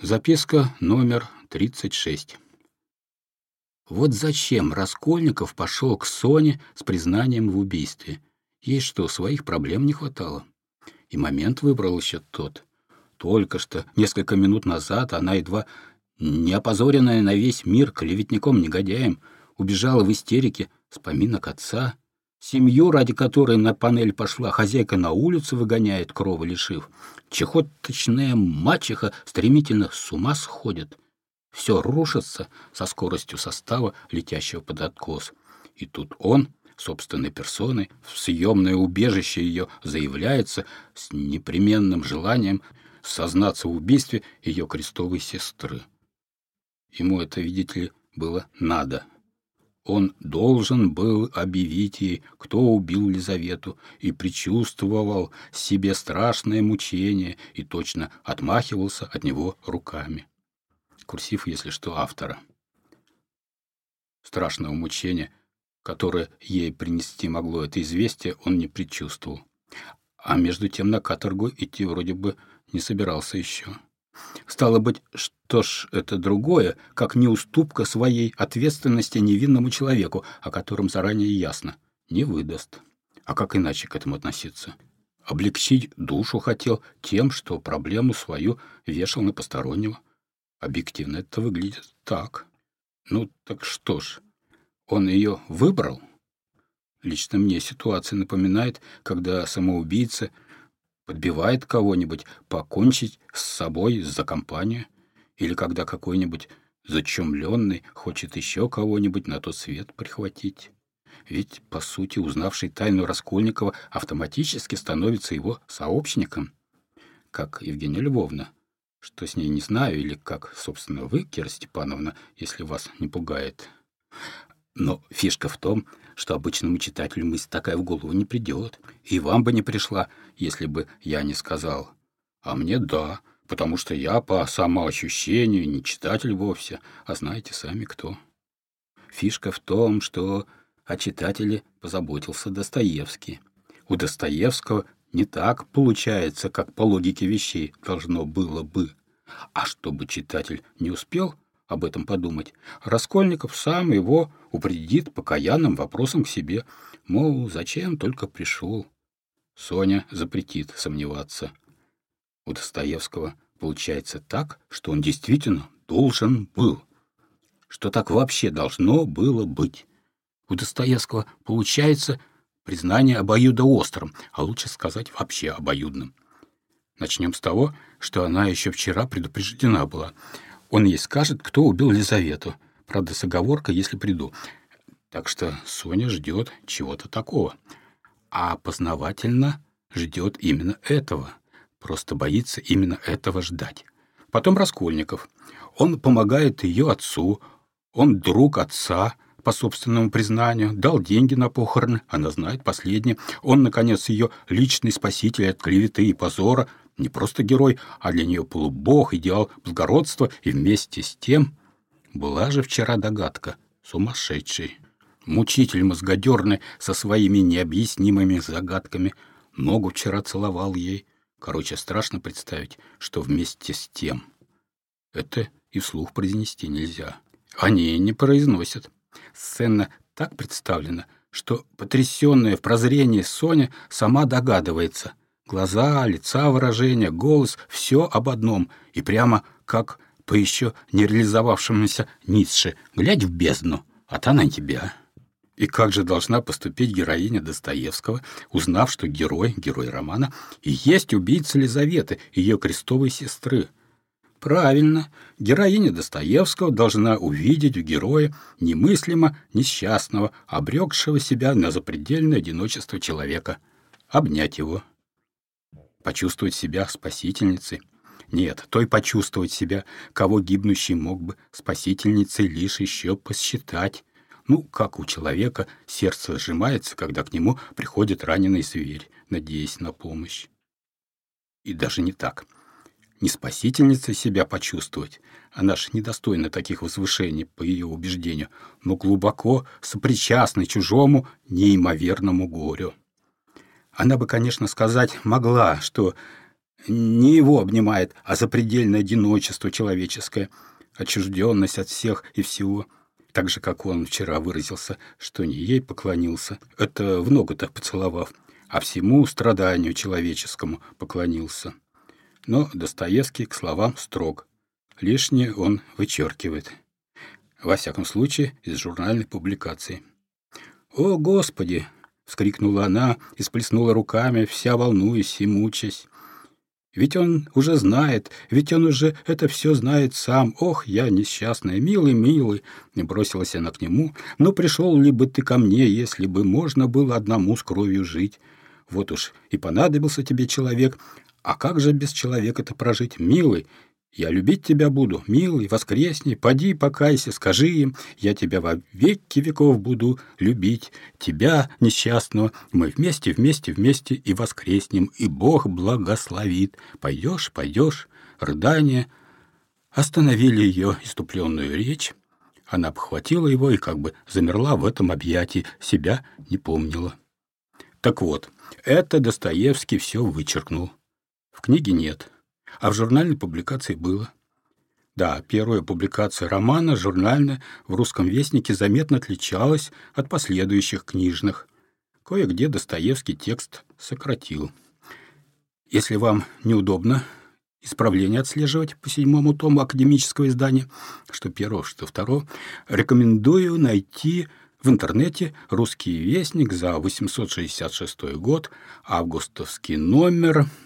Записка номер 36. Вот зачем Раскольников пошел к Соне с признанием в убийстве? Ей что, своих проблем не хватало? И момент выбрал еще тот. Только что, несколько минут назад, она едва не опозоренная на весь мир клеветником-негодяем, убежала в истерике с поминок отца, Семью, ради которой на панель пошла, хозяйка на улицу выгоняет, кровы лишив. Чехоточная мачеха стремительно с ума сходит. Все рушится со скоростью состава, летящего под откос. И тут он, собственной персоной, в съемное убежище ее заявляется с непременным желанием сознаться в убийстве ее крестовой сестры. Ему это, видите ли, было надо. Он должен был объявить ей, кто убил Лизавету, и предчувствовал себе страшное мучение и точно отмахивался от него руками. Курсив, если что, автора. Страшного мучения, которое ей принести могло это известие, он не предчувствовал. А между тем на каторгу идти вроде бы не собирался еще. Стало быть, что ж это другое, как неуступка своей ответственности невинному человеку, о котором заранее ясно, не выдаст. А как иначе к этому относиться? Облегчить душу хотел тем, что проблему свою вешал на постороннего. Объективно это выглядит так. Ну, так что ж, он ее выбрал? Лично мне ситуация напоминает, когда самоубийца — подбивает кого-нибудь покончить с собой за компанию, или когда какой-нибудь зачумленный хочет еще кого-нибудь на тот свет прихватить. Ведь, по сути, узнавший тайну Раскольникова автоматически становится его сообщником, как Евгения Львовна, что с ней не знаю, или как, собственно, вы, Кира Степановна, если вас не пугает. Но фишка в том, что обычному читателю мысль такая в голову не придет. И вам бы не пришла, если бы я не сказал. А мне да, потому что я по самоощущению не читатель вовсе, а знаете сами кто. Фишка в том, что о читателе позаботился Достоевский. У Достоевского не так получается, как по логике вещей должно было бы. А чтобы читатель не успел — об этом подумать, Раскольников сам его упредит покаянным вопросом к себе, мол, зачем только пришел. Соня запретит сомневаться. У Достоевского получается так, что он действительно должен был, что так вообще должно было быть. У Достоевского получается признание обоюдоострым, а лучше сказать вообще обоюдным. Начнем с того, что она еще вчера предупреждена была — он ей скажет, кто убил Лизавету. Правда, с оговоркой, если приду. Так что Соня ждет чего-то такого. А познавательно ждет именно этого. Просто боится именно этого ждать. Потом Раскольников. Он помогает ее отцу. Он друг отца, по собственному признанию, дал деньги на похороны, она знает последнее. Он, наконец, ее личный спаситель от клеветы и позора, не просто герой, а для нее полубог, идеал благородства, и вместе с тем была же вчера догадка, сумасшедший. Мучитель мозгодерный со своими необъяснимыми загадками ногу вчера целовал ей. Короче, страшно представить, что вместе с тем. Это и вслух произнести нельзя. Они не произносят. Сцена так представлена, что потрясенная в прозрении Соня сама догадывается — Глаза, лица, выражение, голос — все об одном, и прямо как по еще не реализовавшемуся Ницше. Глядь в бездну, а та на тебя. И как же должна поступить героиня Достоевского, узнав, что герой, герой романа, и есть убийца Лизаветы, ее крестовой сестры? Правильно, героиня Достоевского должна увидеть в герое немыслимо несчастного, обрекшего себя на запредельное одиночество человека, обнять его, почувствовать себя спасительницей. Нет, той почувствовать себя, кого гибнущий мог бы спасительницей лишь еще посчитать. Ну, как у человека сердце сжимается, когда к нему приходит раненый зверь, надеясь на помощь. И даже не так. Не спасительницей себя почувствовать, она ж недостойна таких возвышений, по ее убеждению, но глубоко сопричастна чужому неимоверному горю. Она бы, конечно, сказать могла, что Не его обнимает, а запредельное одиночество человеческое, отчужденность от всех и всего. Так же, как он вчера выразился, что не ей поклонился, это в ногу-то поцеловав, а всему страданию человеческому поклонился. Но Достоевский к словам строг. Лишнее он вычеркивает. Во всяком случае, из журнальной публикации. «О, Господи!» — вскрикнула она и сплеснула руками, вся волнуясь и мучаясь. Ведь он уже знает, ведь он уже это все знает сам. Ох, я несчастная, милый, милый!» И бросилась она к нему. «Ну, пришел ли бы ты ко мне, если бы можно было одному с кровью жить? Вот уж и понадобился тебе человек. А как же без человека-то прожить, милый? Я любить тебя буду, милый, воскресни, поди, покайся, скажи им, я тебя во веки веков буду любить, тебя, несчастного, мы вместе, вместе, вместе и воскреснем, и Бог благословит. Пойдешь, пойдешь, рыдание. Остановили ее иступленную речь. Она обхватила его и как бы замерла в этом объятии, себя не помнила. Так вот, это Достоевский все вычеркнул. В книге нет а в журнальной публикации было. Да, первая публикация романа, журнальная, в «Русском вестнике» заметно отличалась от последующих книжных. Кое-где Достоевский текст сократил. Если вам неудобно исправление отслеживать по седьмому тому академического издания, что первого, что второго, рекомендую найти в интернете «Русский вестник» за 866 год, августовский номер –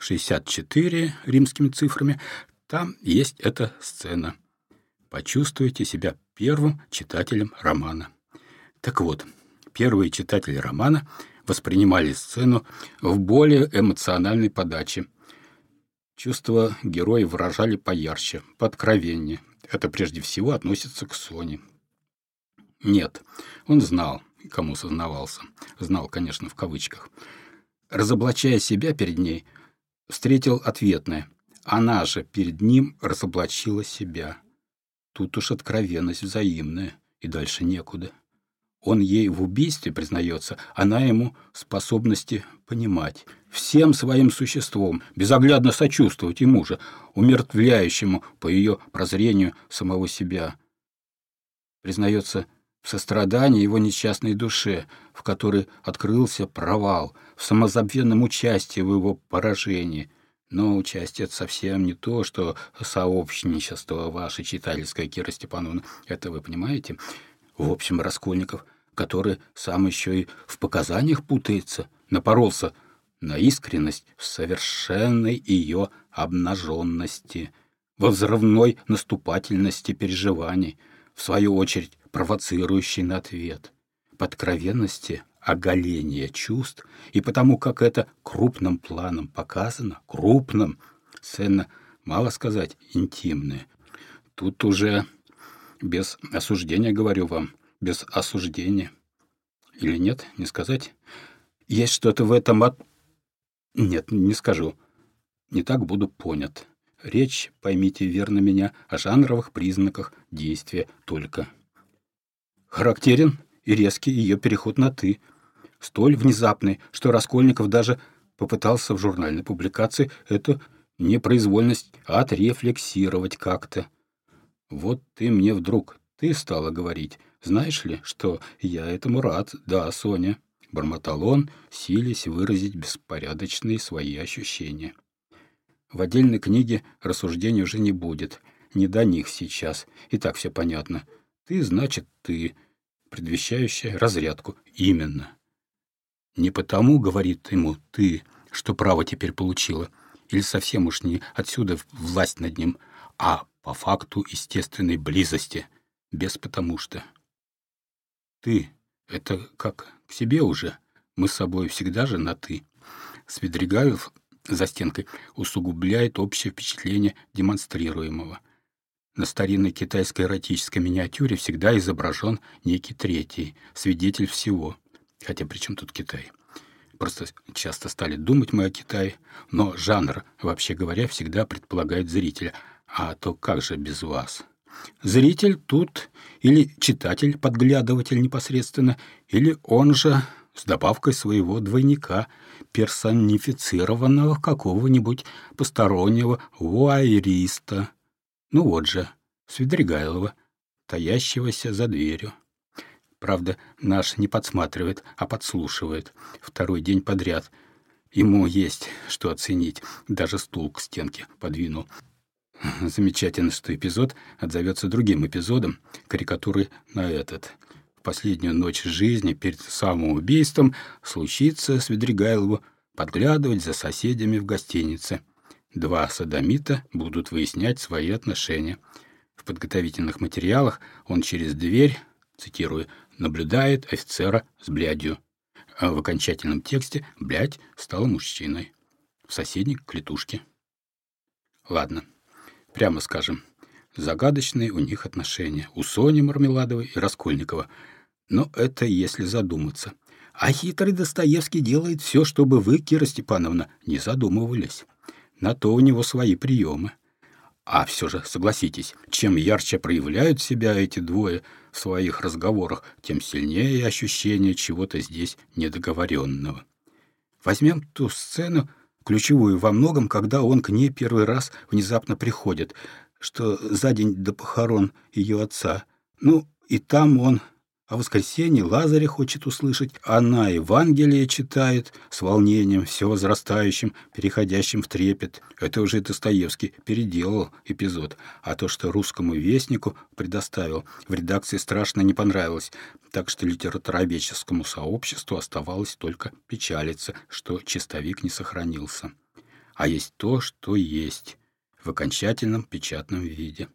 64 римскими цифрами, там есть эта сцена. Почувствуйте себя первым читателем романа. Так вот, первые читатели романа воспринимали сцену в более эмоциональной подаче. Чувства героя выражали поярче, подкровеннее. Это прежде всего относится к Соне. Нет, он знал, кому сознавался. Знал, конечно, в кавычках. Разоблачая себя перед ней – встретил ответное. Она же перед ним разоблачила себя. Тут уж откровенность взаимная, и дальше некуда. Он ей в убийстве признается, она ему способности понимать, всем своим существом, безоглядно сочувствовать ему же, умертвляющему по ее прозрению самого себя. Признается в сострадании его несчастной душе, в которой открылся провал, в самозабвенном участии в его поражении. Но участие — это совсем не то, что сообщничество ваше читательское, Кира Степановна. Это вы понимаете? В общем, Раскольников, который сам еще и в показаниях путается, напоролся на искренность в совершенной ее обнаженности, во взрывной наступательности переживаний, в свою очередь провоцирующий на ответ, подкровенности оголения чувств, и потому как это крупным планом показано, крупным, сцена, мало сказать, интимная. Тут уже без осуждения, говорю вам, без осуждения. Или нет, не сказать? Есть что-то в этом от... Нет, не скажу. Не так буду понят. Речь, поймите верно меня, о жанровых признаках действия только. Характерен и резкий ее переход на «ты», столь внезапный, что Раскольников даже попытался в журнальной публикации эту непроизвольность отрефлексировать как-то. «Вот ты мне вдруг, ты стала говорить, знаешь ли, что я этому рад, да, Соня?» Бормотал он, силясь выразить беспорядочные свои ощущения. В отдельной книге рассуждений уже не будет, не до них сейчас, и так все понятно — ты, значит, ты, предвещающая разрядку. Именно. Не потому, говорит ему, ты, что право теперь получила, или совсем уж не отсюда власть над ним, а по факту естественной близости, без потому что. Ты — это как к себе уже, мы с собой всегда же на «ты». Свидригайлов за стенкой усугубляет общее впечатление демонстрируемого — на старинной китайской эротической миниатюре всегда изображен некий третий, свидетель всего. Хотя при чем тут Китай? Просто часто стали думать мы о Китае, но жанр, вообще говоря, всегда предполагает зрителя. А то как же без вас? Зритель тут или читатель, подглядыватель непосредственно, или он же с добавкой своего двойника, персонифицированного какого-нибудь постороннего вуайериста. Ну вот же, Свидригайлова, таящегося за дверью. Правда, наш не подсматривает, а подслушивает. Второй день подряд. Ему есть что оценить. Даже стул к стенке подвинул. Замечательно, что эпизод отзовется другим эпизодом, карикатуры на этот. Последнюю ночь жизни перед самоубийством случится Свидригайлову подглядывать за соседями в гостинице. Два садомита будут выяснять свои отношения. В подготовительных материалах он через дверь, цитирую, наблюдает офицера с блядью. А в окончательном тексте блядь стала мужчиной. В соседней клетушке. Ладно. Прямо скажем, загадочные у них отношения, у Сони Мармеладовой и Раскольникова. Но это если задуматься. А хитрый Достоевский делает все, чтобы вы, Кира Степановна, не задумывались. На то у него свои приемы. А все же, согласитесь, чем ярче проявляют себя эти двое в своих разговорах, тем сильнее ощущение чего-то здесь недоговоренного. Возьмем ту сцену, ключевую во многом, когда он к ней первый раз внезапно приходит, что за день до похорон ее отца. Ну, и там он о воскресенье Лазаря хочет услышать, она Евангелие читает с волнением, все возрастающим, переходящим в трепет. Это уже Достоевский переделал эпизод, а то, что русскому вестнику предоставил, в редакции страшно не понравилось, так что литературоведческому сообществу оставалось только печалиться, что чистовик не сохранился. А есть то, что есть, в окончательном печатном виде.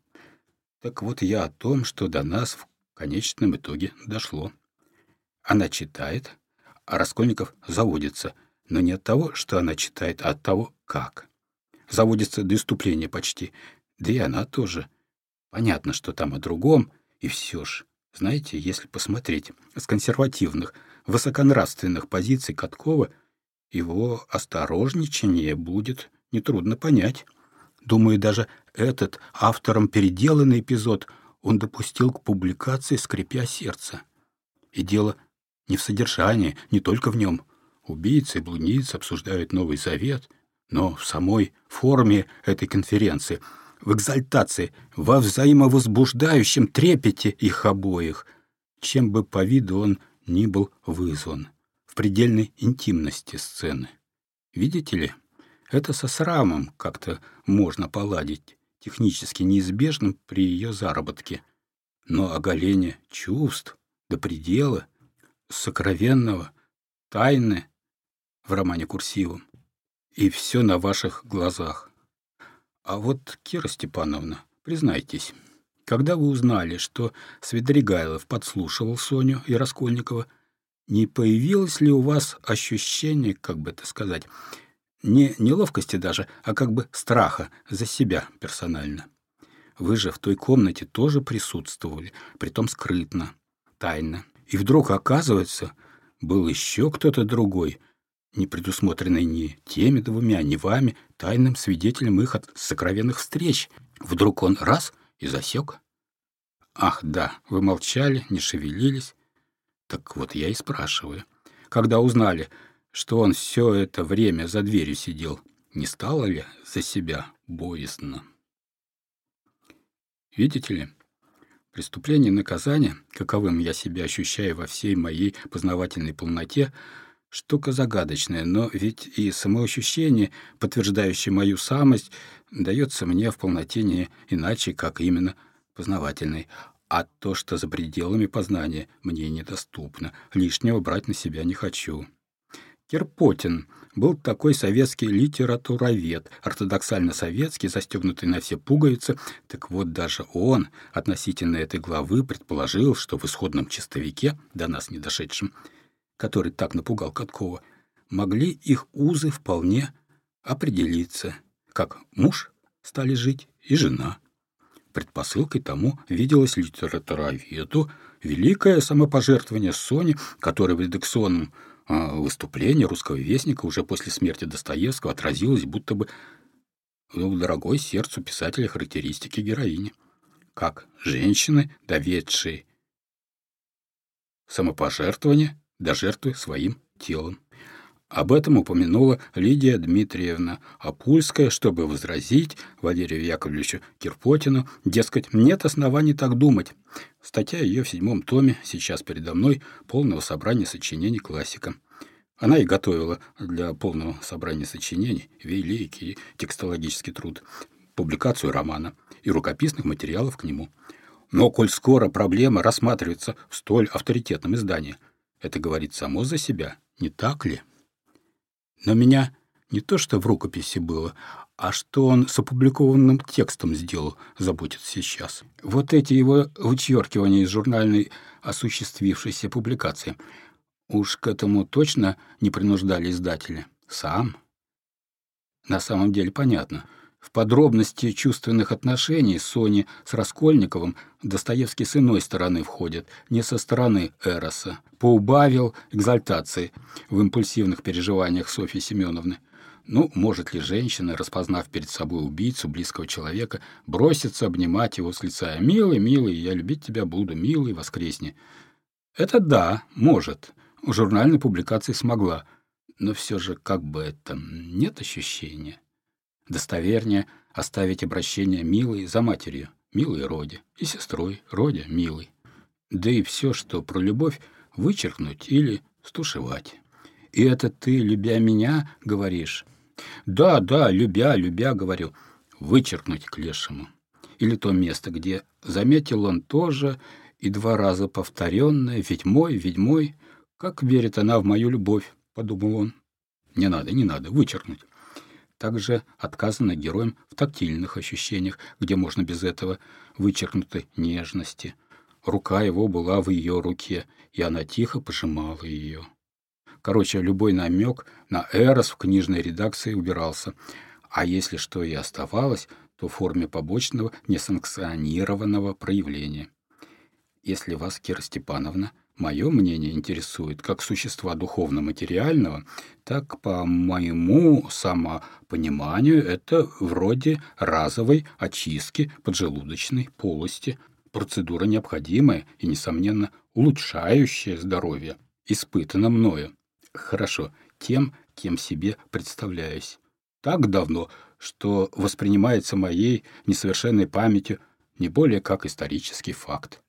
Так вот я о том, что до нас в конечном итоге дошло. Она читает, а Раскольников заводится, но не от того, что она читает, а от того, как. Заводится до иступления почти, да и она тоже. Понятно, что там о другом, и все ж. Знаете, если посмотреть с консервативных, высоконравственных позиций Каткова, его осторожничание будет нетрудно понять. Думаю, даже этот автором переделанный эпизод — он допустил к публикации, скрипя сердце. И дело не в содержании, не только в нем. Убийцы и блудницы обсуждают Новый Завет, но в самой форме этой конференции, в экзальтации, во взаимовозбуждающем трепете их обоих, чем бы по виду он ни был вызван, в предельной интимности сцены. Видите ли, это со срамом как-то можно поладить технически неизбежным при ее заработке. Но оголение чувств до предела, сокровенного, тайны в романе курсивом. И все на ваших глазах. А вот, Кира Степановна, признайтесь, когда вы узнали, что Свидригайлов подслушивал Соню и Раскольникова, не появилось ли у вас ощущение, как бы это сказать, не неловкости даже, а как бы страха за себя персонально. Вы же в той комнате тоже присутствовали, притом скрытно, тайно. И вдруг, оказывается, был еще кто-то другой, не предусмотренный ни теми двумя, ни вами, тайным свидетелем их от сокровенных встреч. Вдруг он раз и засек. Ах, да, вы молчали, не шевелились. Так вот я и спрашиваю. Когда узнали, что он все это время за дверью сидел, не стало ли за себя боязно? Видите ли, преступление и наказание, каковым я себя ощущаю во всей моей познавательной полноте, штука загадочная, но ведь и самоощущение, подтверждающее мою самость, дается мне в полноте не иначе, как именно познавательной, а то, что за пределами познания, мне недоступно, лишнего брать на себя не хочу. Кирпотин был такой советский литературовед, ортодоксально советский, застегнутый на все пуговицы. Так вот, даже он относительно этой главы предположил, что в исходном чистовике, до нас не дошедшем, который так напугал Каткова, могли их узы вполне определиться, как муж стали жить и жена. Предпосылкой тому виделось литературоведу великое самопожертвование Сони, которое в редакционном выступление русского вестника уже после смерти Достоевского отразилось будто бы в дорогой сердцу писателя характеристики героини. Как женщины, доведшие самопожертвование, до жертвы своим телом. Об этом упомянула Лидия Дмитриевна Апульская, чтобы возразить Валерию Яковлевичу Кирпотину, дескать, нет оснований так думать. Статья ее в седьмом томе, сейчас передо мной, полного собрания сочинений классика. Она и готовила для полного собрания сочинений великий текстологический труд, публикацию романа и рукописных материалов к нему. Но коль скоро проблема рассматривается в столь авторитетном издании, это говорит само за себя, не так ли? Но меня не то что в рукописи было, а что он с опубликованным текстом сделал, заботит сейчас. Вот эти его вычеркивания из журнальной осуществившейся публикации. Уж к этому точно не принуждали издатели. Сам. На самом деле понятно. В подробности чувственных отношений Сони с Раскольниковым Достоевский с иной стороны входит, не со стороны Эроса. Поубавил экзальтации в импульсивных переживаниях Софьи Семеновны. Ну, может ли женщина, распознав перед собой убийцу близкого человека, броситься обнимать его с лица «Милый, милый, я любить тебя буду, милый, воскресни». Это да, может. В журнальной публикации смогла. Но все же как бы это нет ощущения достовернее оставить обращение милой за матерью, милой Роде, и сестрой Роде, милой. Да и все, что про любовь, вычеркнуть или стушевать. И это ты, любя меня, говоришь? Да, да, любя, любя, говорю, вычеркнуть к лешему. Или то место, где заметил он тоже и два раза повторенное «Ведь мой, ведь мой, как верит она в мою любовь», — подумал он. Не надо, не надо, вычеркнуть. Также отказано героям в тактильных ощущениях, где можно без этого вычеркнутой нежности. Рука его была в ее руке, и она тихо пожимала ее. Короче, любой намек на Эрос в книжной редакции убирался, а если что и оставалось, то в форме побочного несанкционированного проявления. Если вас, Кира Степановна, Мое мнение интересует как существа духовно-материального, так, по моему самопониманию, это вроде разовой очистки поджелудочной полости, процедура необходимая и, несомненно, улучшающая здоровье, испытана мною. Хорошо, тем, кем себе представляюсь. Так давно, что воспринимается моей несовершенной памятью не более как исторический факт.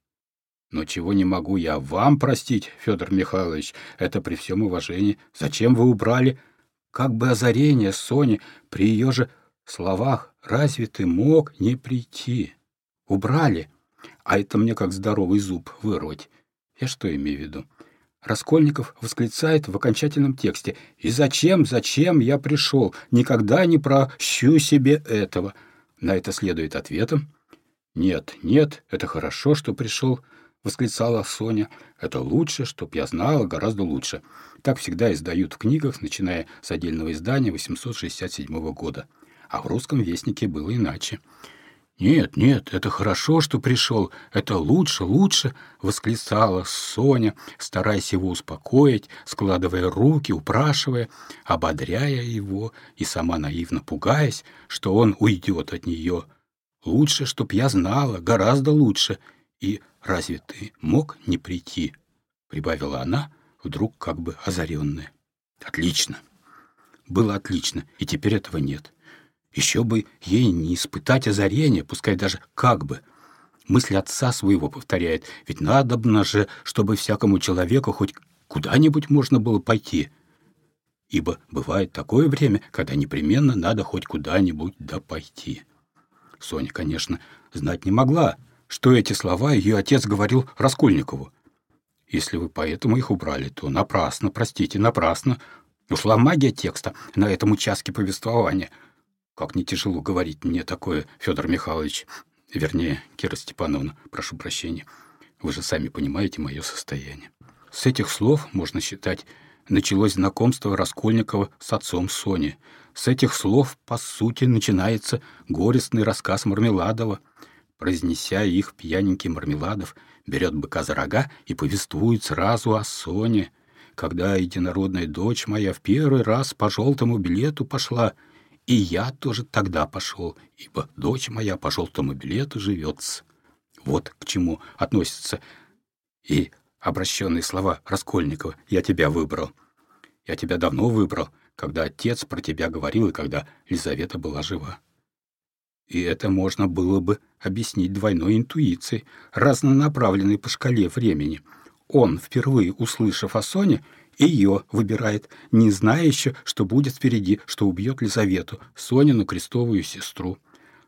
Но чего не могу я вам простить, Федор Михайлович, это при всем уважении. Зачем вы убрали? Как бы озарение Сони при ее же словах «разве ты мог не прийти?» Убрали, а это мне как здоровый зуб вырвать. Я что имею в виду? Раскольников восклицает в окончательном тексте «И зачем, зачем я пришел? Никогда не прощу себе этого». На это следует ответом «Нет, нет, это хорошо, что пришел» восклицала Соня. «Это лучше, чтоб я знала, гораздо лучше». Так всегда издают в книгах, начиная с отдельного издания 867 года. А в русском вестнике было иначе. «Нет, нет, это хорошо, что пришел, это лучше, лучше!» — восклицала Соня, стараясь его успокоить, складывая руки, упрашивая, ободряя его и сама наивно пугаясь, что он уйдет от нее. «Лучше, чтоб я знала, гораздо лучше!» И разве ты мог не прийти?» — прибавила она, вдруг как бы озаренная. «Отлично. Было отлично, и теперь этого нет. Еще бы ей не испытать озарения, пускай даже как бы. Мысль отца своего повторяет, ведь надобно же, чтобы всякому человеку хоть куда-нибудь можно было пойти. Ибо бывает такое время, когда непременно надо хоть куда-нибудь да пойти. Соня, конечно, знать не могла, что эти слова ее отец говорил Раскольникову. Если вы поэтому их убрали, то напрасно, простите, напрасно. Ушла магия текста на этом участке повествования. Как не тяжело говорить мне такое, Федор Михайлович. Вернее, Кира Степановна, прошу прощения. Вы же сами понимаете мое состояние. С этих слов, можно считать, началось знакомство Раскольникова с отцом Сони. С этих слов, по сути, начинается горестный рассказ Мармеладова — произнеся их пьяненький Мармеладов, берет быка за рога и повествует сразу о Соне. Когда единородная дочь моя в первый раз по желтому билету пошла, и я тоже тогда пошел, ибо дочь моя по желтому билету живется. Вот к чему относится и обращенные слова Раскольникова «Я тебя выбрал». «Я тебя давно выбрал», когда отец про тебя говорил и когда Лизавета была жива. И это можно было бы объяснить двойной интуицией, разнонаправленной по шкале времени. Он, впервые услышав о Соне, ее выбирает, не зная еще, что будет впереди, что убьет Лизавету, Сонину крестовую сестру.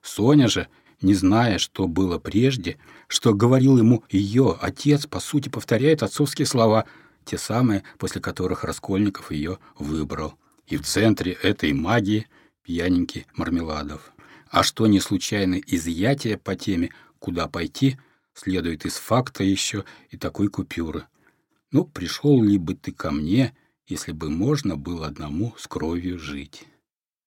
Соня же, не зная, что было прежде, что говорил ему ее отец, по сути повторяет отцовские слова, те самые, после которых Раскольников ее выбрал. И в центре этой магии пьяненький Мармеладов. А что не случайно изъятие по теме «Куда пойти?» следует из факта еще и такой купюры. Ну, пришел ли бы ты ко мне, если бы можно было одному с кровью жить?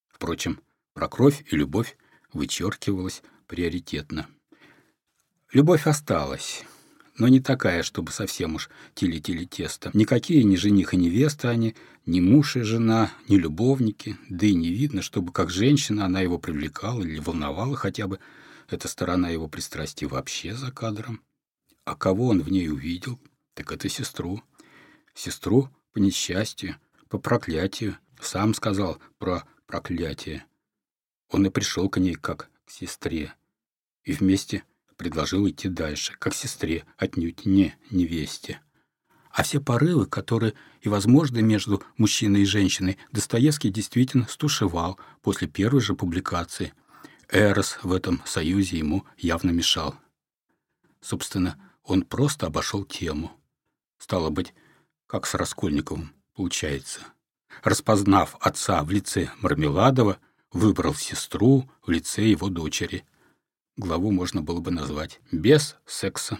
Впрочем, про кровь и любовь вычеркивалось приоритетно. Любовь осталась, но не такая, чтобы совсем уж тили-тили тесто. Никакие ни жених и невеста они, ни муж и жена, ни любовники, да и не видно, чтобы как женщина она его привлекала или волновала хотя бы эта сторона его пристрастия вообще за кадром. А кого он в ней увидел, так это сестру. Сестру по несчастью, по проклятию. Сам сказал про проклятие. Он и пришел к ней как к сестре. И вместе предложил идти дальше, как сестре, отнюдь не невесте. А все порывы, которые и возможны между мужчиной и женщиной, Достоевский действительно стушевал после первой же публикации. Эрос в этом союзе ему явно мешал. Собственно, он просто обошел тему. Стало быть, как с Раскольниковым получается. Распознав отца в лице Мармеладова, выбрал сестру в лице его дочери – главу можно было бы назвать «Без секса».